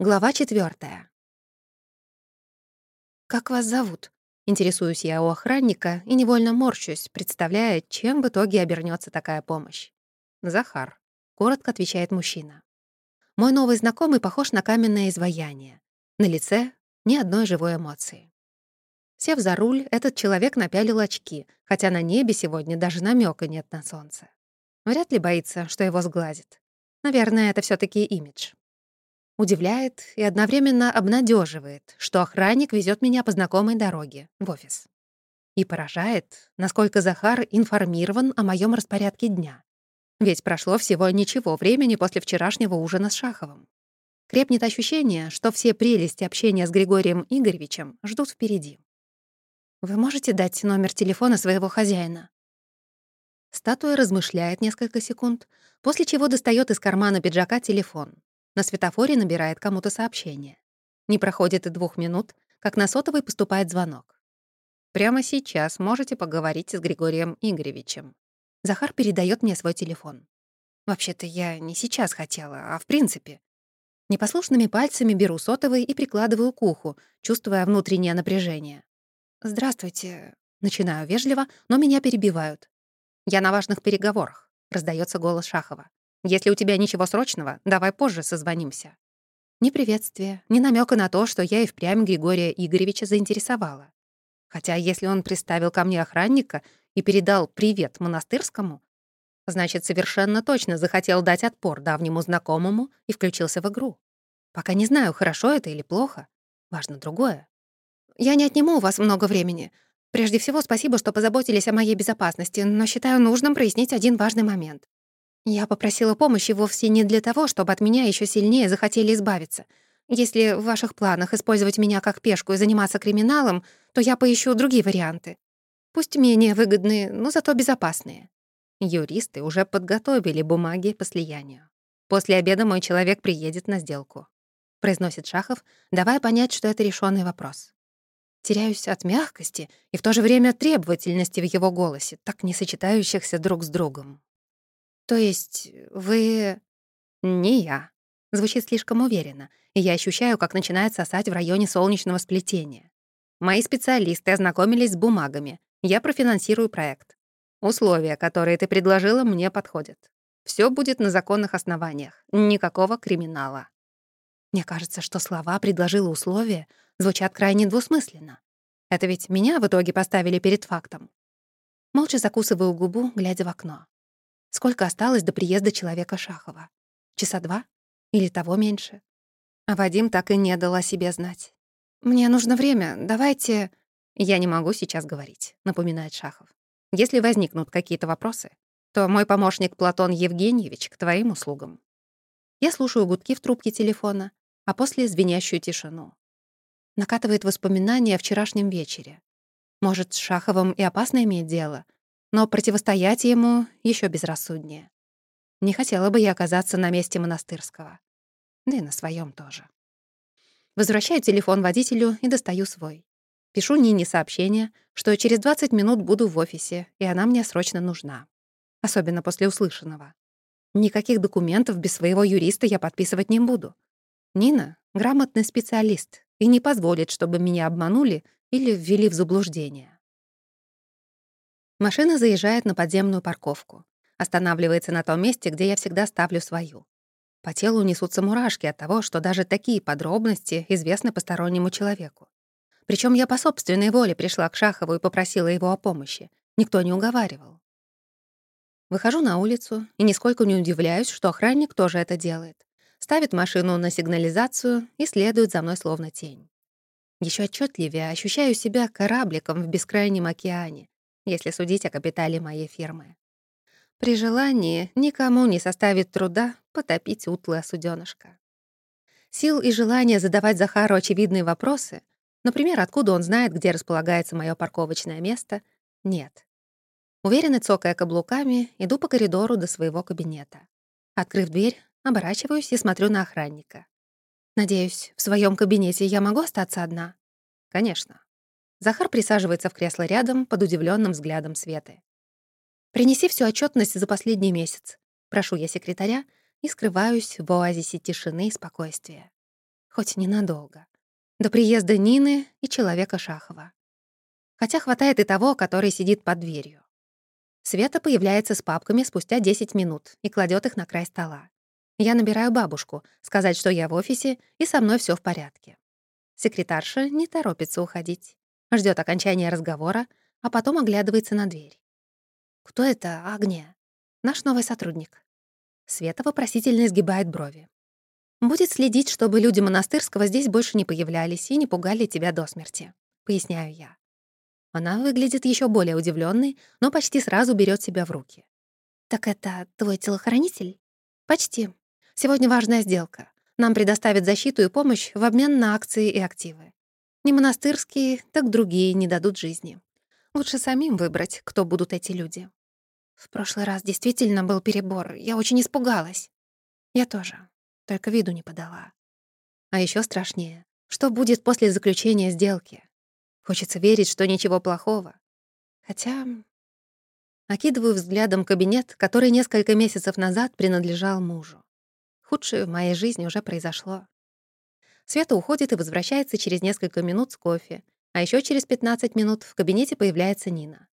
Глава четвертая. «Как вас зовут?» Интересуюсь я у охранника и невольно морщусь, представляя, чем в итоге обернется такая помощь. «Захар», — коротко отвечает мужчина. Мой новый знакомый похож на каменное изваяние. На лице ни одной живой эмоции. Сев за руль, этот человек напялил очки, хотя на небе сегодня даже намека нет на солнце. Вряд ли боится, что его сглазит. Наверное, это все таки имидж. Удивляет и одновременно обнадеживает, что охранник везет меня по знакомой дороге в офис. И поражает, насколько Захар информирован о моем распорядке дня. Ведь прошло всего ничего времени после вчерашнего ужина с Шаховым. Крепнет ощущение, что все прелести общения с Григорием Игоревичем ждут впереди. «Вы можете дать номер телефона своего хозяина?» Статуя размышляет несколько секунд, после чего достает из кармана пиджака телефон. На светофоре набирает кому-то сообщение. Не проходит и двух минут, как на сотовый поступает звонок. Прямо сейчас можете поговорить с Григорием Игоревичем. Захар передает мне свой телефон. Вообще-то я не сейчас хотела, а в принципе. Непослушными пальцами беру сотовый и прикладываю к уху, чувствуя внутреннее напряжение. «Здравствуйте». Начинаю вежливо, но меня перебивают. «Я на важных переговорах», — раздается голос Шахова. Если у тебя ничего срочного, давай позже созвонимся». Ни приветствия, ни намека на то, что я и впрямь Григория Игоревича заинтересовала. Хотя если он приставил ко мне охранника и передал «привет» монастырскому, значит, совершенно точно захотел дать отпор давнему знакомому и включился в игру. Пока не знаю, хорошо это или плохо. Важно другое. Я не отниму у вас много времени. Прежде всего, спасибо, что позаботились о моей безопасности, но считаю нужным прояснить один важный момент. Я попросила помощи вовсе не для того, чтобы от меня еще сильнее захотели избавиться. Если в ваших планах использовать меня как пешку и заниматься криминалом, то я поищу другие варианты. Пусть менее выгодные, но зато безопасные. Юристы уже подготовили бумаги по слиянию. После обеда мой человек приедет на сделку. Произносит Шахов, давая понять, что это решенный вопрос. Теряюсь от мягкости и в то же время требовательности в его голосе, так не сочетающихся друг с другом. «То есть вы...» «Не я». Звучит слишком уверенно, и я ощущаю, как начинает сосать в районе солнечного сплетения. Мои специалисты ознакомились с бумагами. Я профинансирую проект. Условия, которые ты предложила, мне подходят. Все будет на законных основаниях. Никакого криминала. Мне кажется, что слова «предложила условия» звучат крайне двусмысленно. Это ведь меня в итоге поставили перед фактом. Молча закусываю губу, глядя в окно. Сколько осталось до приезда человека Шахова? Часа два? Или того меньше? А Вадим так и не дал о себе знать. «Мне нужно время, давайте...» «Я не могу сейчас говорить», — напоминает Шахов. «Если возникнут какие-то вопросы, то мой помощник Платон Евгеньевич к твоим услугам». Я слушаю гудки в трубке телефона, а после — звенящую тишину. Накатывает воспоминания о вчерашнем вечере. Может, с Шаховым и опасно иметь дело — но противостоять ему еще безрассуднее. Не хотела бы я оказаться на месте монастырского. Да и на своем тоже. Возвращаю телефон водителю и достаю свой. Пишу Нине сообщение, что через 20 минут буду в офисе, и она мне срочно нужна. Особенно после услышанного. Никаких документов без своего юриста я подписывать не буду. Нина — грамотный специалист и не позволит, чтобы меня обманули или ввели в заблуждение. Машина заезжает на подземную парковку. Останавливается на том месте, где я всегда ставлю свою. По телу несутся мурашки от того, что даже такие подробности известны постороннему человеку. Причем я по собственной воле пришла к Шахову и попросила его о помощи. Никто не уговаривал. Выхожу на улицу и нисколько не удивляюсь, что охранник тоже это делает. Ставит машину на сигнализацию и следует за мной словно тень. Еще отчетливее ощущаю себя корабликом в бескрайнем океане, если судить о капитале моей фирмы. При желании никому не составит труда потопить утлое суденышко. Сил и желания задавать Захару очевидные вопросы, например, откуда он знает, где располагается мое парковочное место, нет. Уверенно цокая каблуками, иду по коридору до своего кабинета. Открыв дверь, оборачиваюсь и смотрю на охранника. Надеюсь, в своем кабинете я могу остаться одна? Конечно. Захар присаживается в кресло рядом под удивленным взглядом Светы. «Принеси всю отчетность за последний месяц», — прошу я секретаря и скрываюсь в оазисе тишины и спокойствия. хоть ненадолго. До приезда Нины и человека Шахова. Хотя хватает и того, который сидит под дверью. Света появляется с папками спустя 10 минут и кладет их на край стола. Я набираю бабушку, сказать, что я в офисе, и со мной все в порядке. Секретарша не торопится уходить. Ждет окончания разговора, а потом оглядывается на дверь. «Кто это, Агния?» «Наш новый сотрудник». Света вопросительно изгибает брови. «Будет следить, чтобы люди монастырского здесь больше не появлялись и не пугали тебя до смерти», — поясняю я. Она выглядит еще более удивленной, но почти сразу берет себя в руки. «Так это твой телохранитель?» «Почти. Сегодня важная сделка. Нам предоставят защиту и помощь в обмен на акции и активы. Не монастырские, так другие не дадут жизни. Лучше самим выбрать, кто будут эти люди. В прошлый раз действительно был перебор. Я очень испугалась. Я тоже. Только виду не подала. А еще страшнее. Что будет после заключения сделки? Хочется верить, что ничего плохого. Хотя... Окидываю взглядом кабинет, который несколько месяцев назад принадлежал мужу. Худшее в моей жизни уже произошло. Света уходит и возвращается через несколько минут с кофе, а еще через 15 минут в кабинете появляется Нина.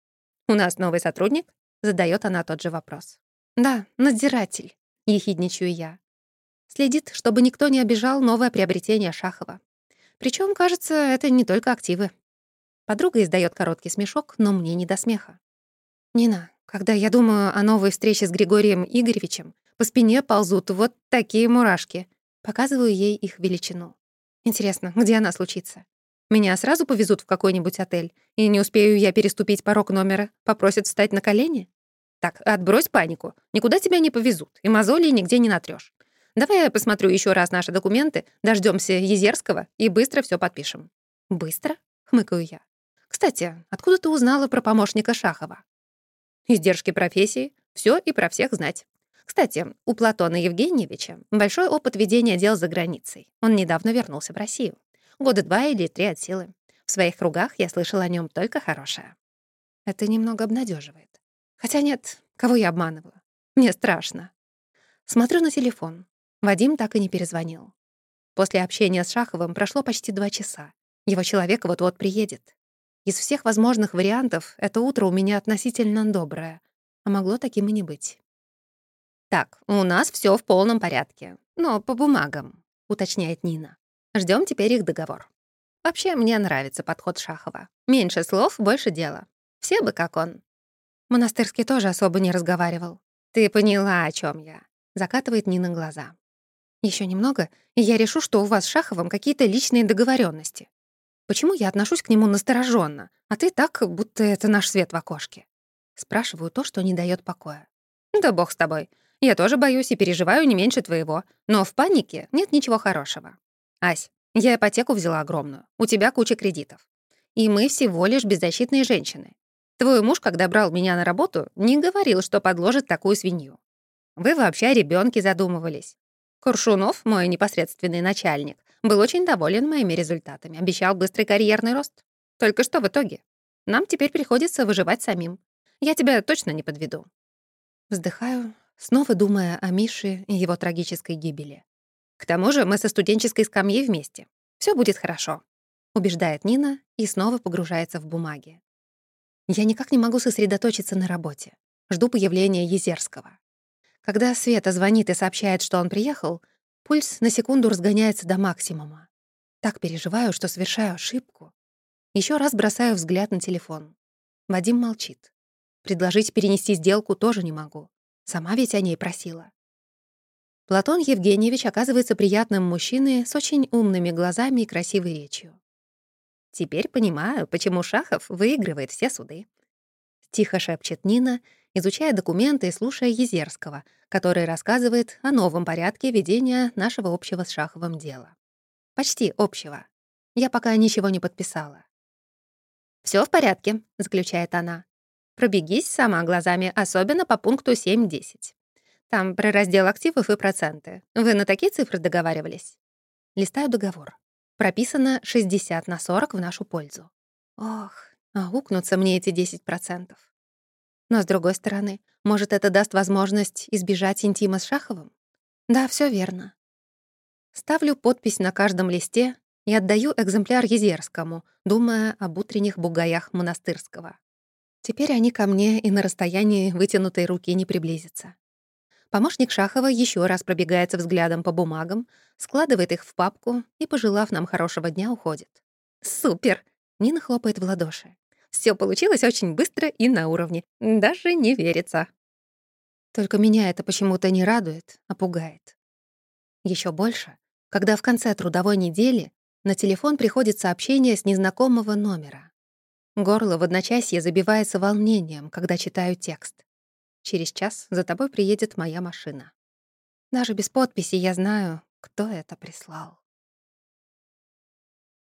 «У нас новый сотрудник?» — задает она тот же вопрос. «Да, надзиратель», — ехидничаю я. Следит, чтобы никто не обижал новое приобретение Шахова. Причем, кажется, это не только активы. Подруга издает короткий смешок, но мне не до смеха. «Нина, когда я думаю о новой встрече с Григорием Игоревичем, по спине ползут вот такие мурашки. Показываю ей их величину. Интересно, где она случится? Меня сразу повезут в какой-нибудь отель, и не успею я переступить порог номера, попросят встать на колени? Так, отбрось панику. Никуда тебя не повезут, и мозолей нигде не натрёшь. Давай я посмотрю еще раз наши документы, дождемся Езерского и быстро все подпишем. Быстро? Хмыкаю я. Кстати, откуда ты узнала про помощника Шахова? Издержки профессии, все и про всех знать. Кстати, у Платона Евгеньевича большой опыт ведения дел за границей. Он недавно вернулся в Россию. Года два или три от силы. В своих кругах я слышала о нем только хорошее. Это немного обнадеживает. Хотя нет, кого я обманываю? Мне страшно. Смотрю на телефон. Вадим так и не перезвонил. После общения с Шаховым прошло почти два часа. Его человек вот-вот приедет. Из всех возможных вариантов это утро у меня относительно доброе, а могло таким и не быть. «Так, у нас все в полном порядке, но по бумагам», — уточняет Нина. Ждем теперь их договор. Вообще, мне нравится подход Шахова. Меньше слов, больше дела. Все бы как он. Монастырский тоже особо не разговаривал. Ты поняла, о чем я. Закатывает Нина глаза. Еще немного, и я решу, что у вас с Шаховым какие-то личные договоренности. Почему я отношусь к нему настороженно, а ты так, будто это наш свет в окошке? Спрашиваю то, что не дает покоя. Да бог с тобой. Я тоже боюсь и переживаю не меньше твоего. Но в панике нет ничего хорошего. Ась, я ипотеку взяла огромную. У тебя куча кредитов. И мы всего лишь беззащитные женщины. Твой муж, когда брал меня на работу, не говорил, что подложит такую свинью. Вы вообще о ребёнке задумывались. Куршунов, мой непосредственный начальник, был очень доволен моими результатами, обещал быстрый карьерный рост. Только что в итоге? Нам теперь приходится выживать самим. Я тебя точно не подведу. Вздыхаю, снова думая о Мише и его трагической гибели. К тому же мы со студенческой скамьей вместе. Все будет хорошо», — убеждает Нина и снова погружается в бумаги. Я никак не могу сосредоточиться на работе. Жду появления Езерского. Когда Света звонит и сообщает, что он приехал, пульс на секунду разгоняется до максимума. Так переживаю, что совершаю ошибку. Еще раз бросаю взгляд на телефон. Вадим молчит. Предложить перенести сделку тоже не могу. Сама ведь о ней просила. Платон Евгеньевич оказывается приятным мужчиной с очень умными глазами и красивой речью. Теперь понимаю, почему Шахов выигрывает все суды. Тихо шепчет Нина, изучая документы и слушая Езерского, который рассказывает о новом порядке ведения нашего общего с Шаховым дела. Почти общего. Я пока ничего не подписала. Все в порядке», — заключает она. «Пробегись сама глазами, особенно по пункту 7.10. Там про раздел активов и проценты. Вы на такие цифры договаривались?» Листаю договор. Прописано 60 на 40 в нашу пользу. Ох, аукнутся мне эти 10%. Но, с другой стороны, может, это даст возможность избежать интима с Шаховым? Да, все верно. Ставлю подпись на каждом листе и отдаю экземпляр Езерскому, думая об утренних бугаях монастырского. Теперь они ко мне и на расстоянии вытянутой руки не приблизятся. Помощник Шахова еще раз пробегается взглядом по бумагам, складывает их в папку и, пожелав нам хорошего дня, уходит. «Супер!» — Нина хлопает в ладоши. Все получилось очень быстро и на уровне. Даже не верится. Только меня это почему-то не радует, а пугает. Еще больше, когда в конце трудовой недели на телефон приходит сообщение с незнакомого номера. Горло в одночасье забивается волнением, когда читаю текст. Через час за тобой приедет моя машина. Даже без подписи я знаю, кто это прислал.